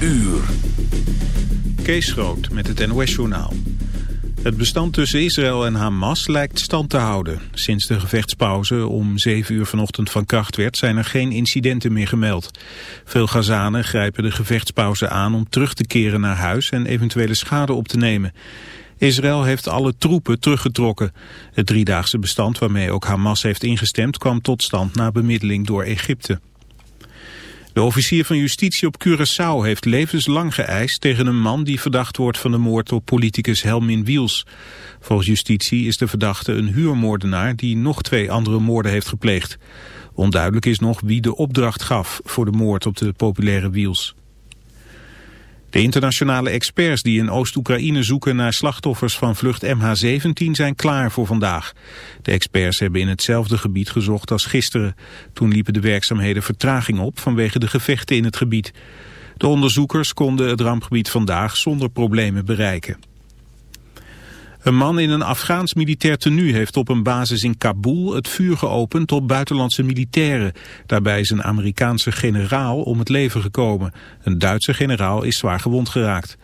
uur. Kees Groot met het NOS-journaal. Het bestand tussen Israël en Hamas lijkt stand te houden. Sinds de gevechtspauze om 7 uur vanochtend van kracht werd... zijn er geen incidenten meer gemeld. Veel Gazanen grijpen de gevechtspauze aan om terug te keren naar huis... en eventuele schade op te nemen. Israël heeft alle troepen teruggetrokken. Het driedaagse bestand waarmee ook Hamas heeft ingestemd... kwam tot stand na bemiddeling door Egypte. De officier van justitie op Curaçao heeft levenslang geëist tegen een man die verdacht wordt van de moord op politicus Helmin Wiels. Volgens justitie is de verdachte een huurmoordenaar die nog twee andere moorden heeft gepleegd. Onduidelijk is nog wie de opdracht gaf voor de moord op de populaire Wiels. De internationale experts die in Oost-Oekraïne zoeken naar slachtoffers van vlucht MH17 zijn klaar voor vandaag. De experts hebben in hetzelfde gebied gezocht als gisteren. Toen liepen de werkzaamheden vertraging op vanwege de gevechten in het gebied. De onderzoekers konden het rampgebied vandaag zonder problemen bereiken. Een man in een Afghaans militair tenue heeft op een basis in Kabul het vuur geopend op buitenlandse militairen. Daarbij is een Amerikaanse generaal om het leven gekomen. Een Duitse generaal is zwaar gewond geraakt.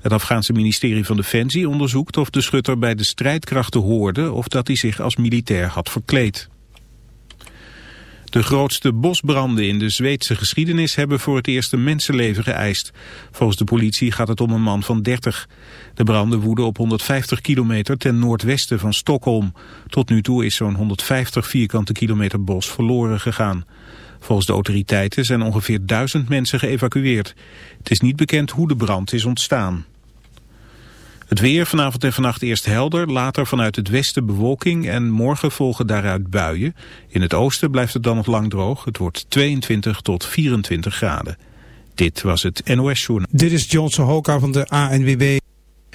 Het Afghaanse ministerie van Defensie onderzoekt of de schutter bij de strijdkrachten hoorde of dat hij zich als militair had verkleed. De grootste bosbranden in de Zweedse geschiedenis hebben voor het eerst een mensenleven geëist. Volgens de politie gaat het om een man van 30. De branden woeden op 150 kilometer ten noordwesten van Stockholm. Tot nu toe is zo'n 150 vierkante kilometer bos verloren gegaan. Volgens de autoriteiten zijn ongeveer duizend mensen geëvacueerd. Het is niet bekend hoe de brand is ontstaan. Het weer vanavond en vannacht eerst helder, later vanuit het westen bewolking en morgen volgen daaruit buien. In het oosten blijft het dan nog lang droog. Het wordt 22 tot 24 graden. Dit was het NOS Journal. Dit is Johnson Hoka van de ANWB.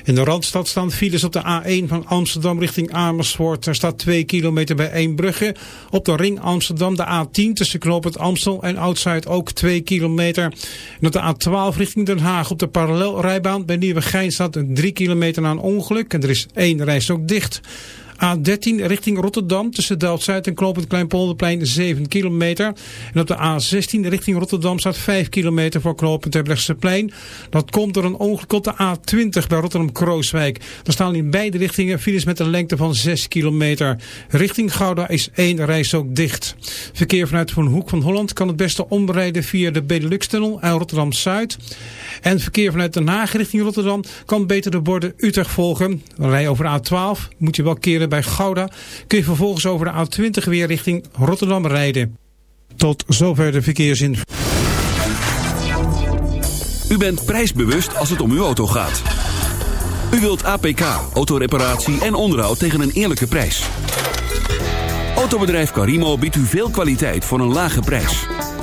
In de Randstad staan files op de A1 van Amsterdam richting Amersfoort. Er staat 2 kilometer bij Eembrugge. Op de ring Amsterdam de A10 tussen knooppunt Amstel en Oud-Zuid ook 2 kilometer. En op de A12 richting Den Haag op de parallelrijbaan bij Nieuwegein staat 3 kilometer na een ongeluk. En er is één reis ook dicht. A13 richting Rotterdam tussen Delft-Zuid en Klopend Kleinpolderplein 7 kilometer. En op de A16 richting Rotterdam staat 5 kilometer voor Knopend plein. Dat komt door een ongeluk op de A20 bij Rotterdam-Krooswijk. Daar staan in beide richtingen files met een lengte van 6 kilometer. Richting Gouda is één reis ook dicht. Verkeer vanuit Van Hoek van Holland kan het beste omrijden via de Benelux-tunnel uit Rotterdam-Zuid. En verkeer vanuit Den Haag richting Rotterdam kan beter de borden Utrecht volgen. Rij over de A12, moet je wel keren bij Gouda. Kun je vervolgens over de A20 weer richting Rotterdam rijden. Tot zover de verkeersin. U bent prijsbewust als het om uw auto gaat. U wilt APK, autoreparatie en onderhoud tegen een eerlijke prijs. Autobedrijf Carimo biedt u veel kwaliteit voor een lage prijs.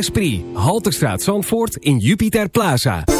Esprit. Halterstraat Zandvoort in Jupiter Plaza.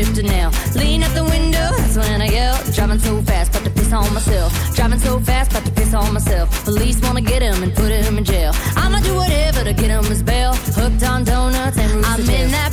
shifter now. Lean out the window, that's when I yell. Driving so fast, about to piss on myself. Driving so fast, about to piss on myself. Police wanna get him and put him in jail. I'ma do whatever to get him his bail. Hooked on donuts and I'm in that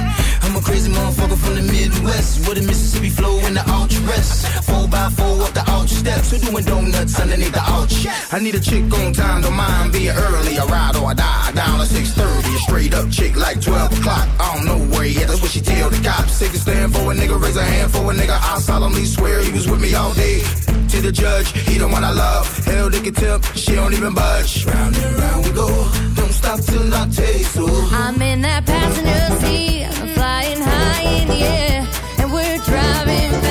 Crazy motherfucker from the Midwest with a Mississippi flow in the ultra rest. Four by four up the ultra steps. Who doing donuts underneath the ultra? I need a chick on time, don't mind being early. I ride or I die down at 6:30. A straight up chick like 12 o'clock. Uh, she tell the cops. Take a stand for a nigga, raise a hand for a nigga. I solemnly swear he was with me all day. To the judge, he the one I love. Hell, they can tip, she don't even budge. Round and round we go. Don't stop till I taste so. I'm in that passenger seat, I'm flying high in the air, and we're driving fast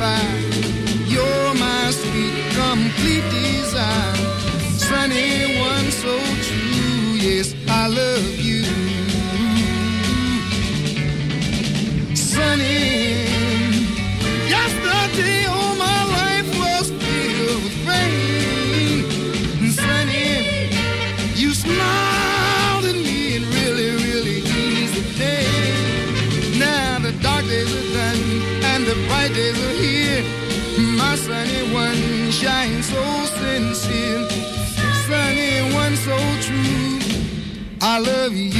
fine. I love you.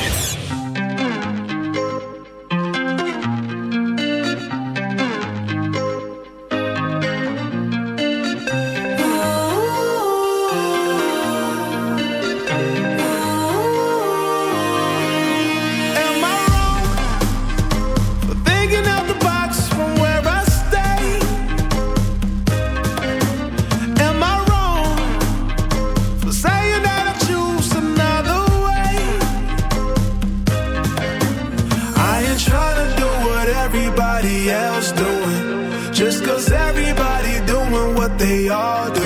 Just cause everybody doing what they all do.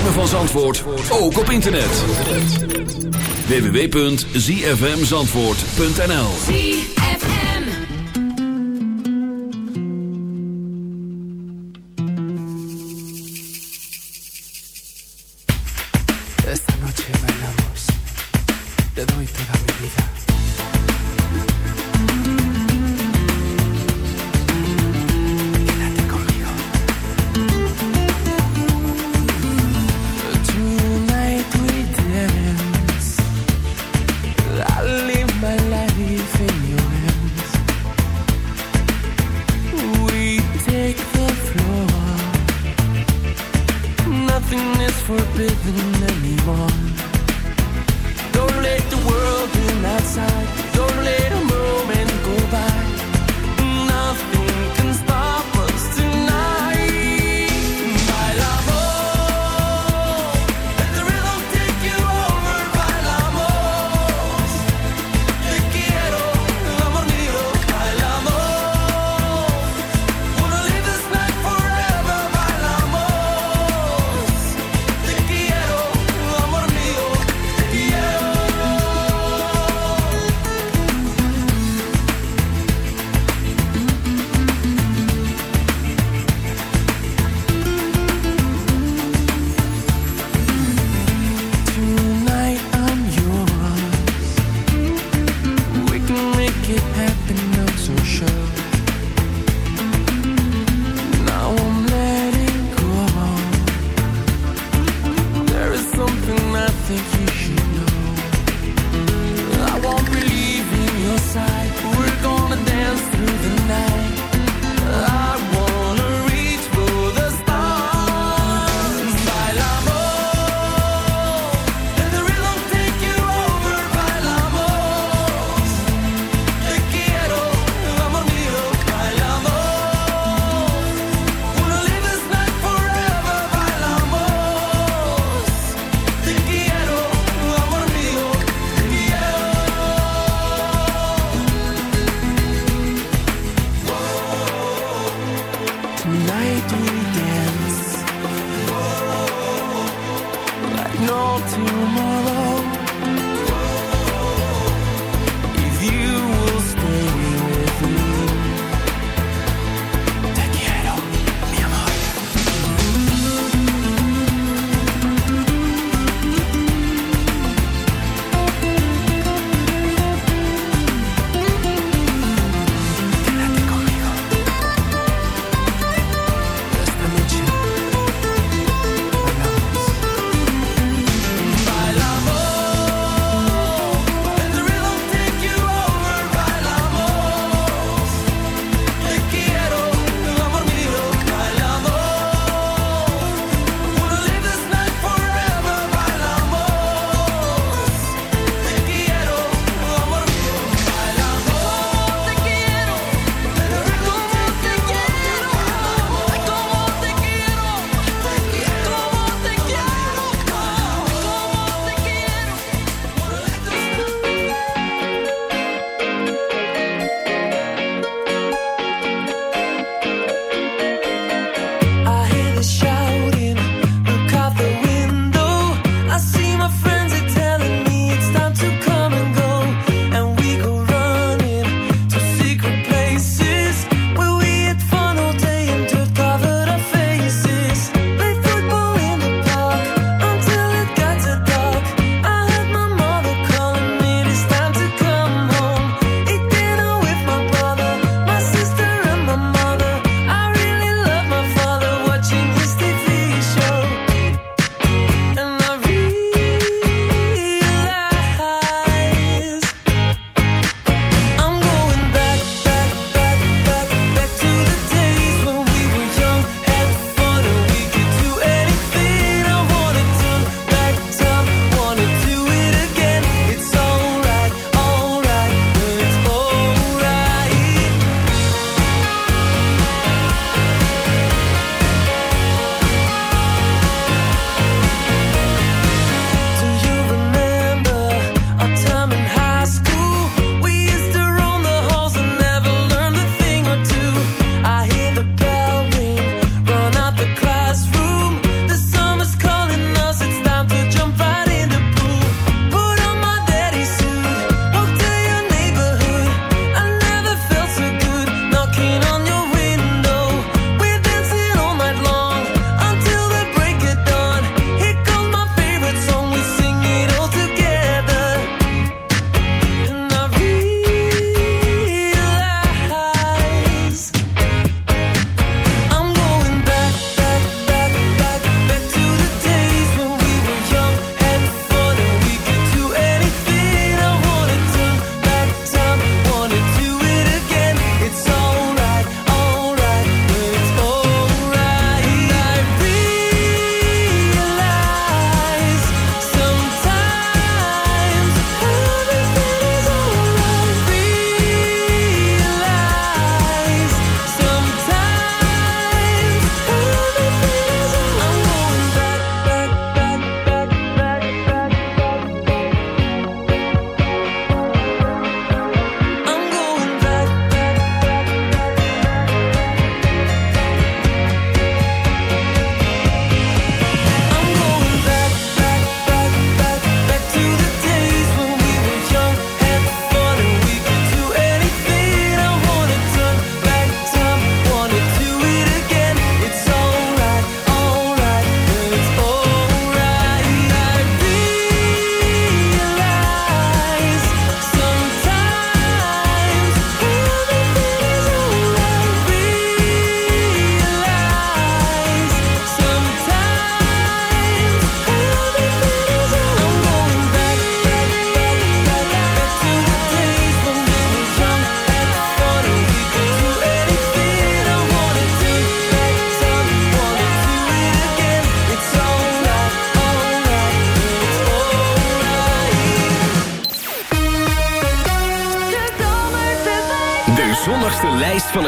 ritme van Zandvoort ook op internet. www.zfmzandvoort.nl ZFM Esta noche bailamos. Te doy toda mi vida.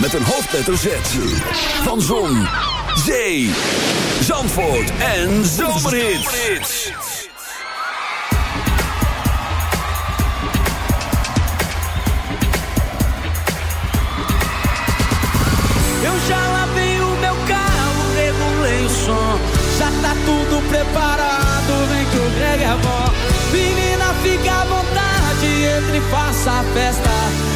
Met een hoofdletter Z. Van Zon, Zee, Zandvoort en Zomerhits. Eu já lavei o meu carro, regulei o som. Já tá tudo preparado, vem que o Greg é bom. Menina, fica à vontade, entre e faça a festa.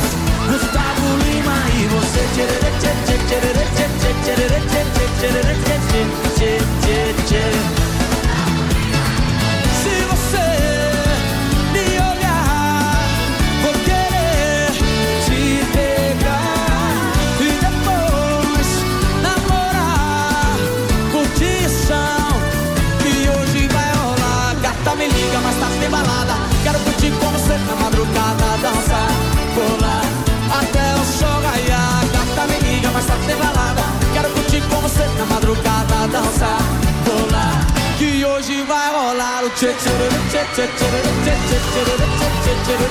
me liga, mas tá sem balada. Quero curtir com você na madrugada, você na madrugada, dançar, pular. Que hoje vai rolar o tchê tchê tchê tchê tchê tchê tchê tchê tchê tchê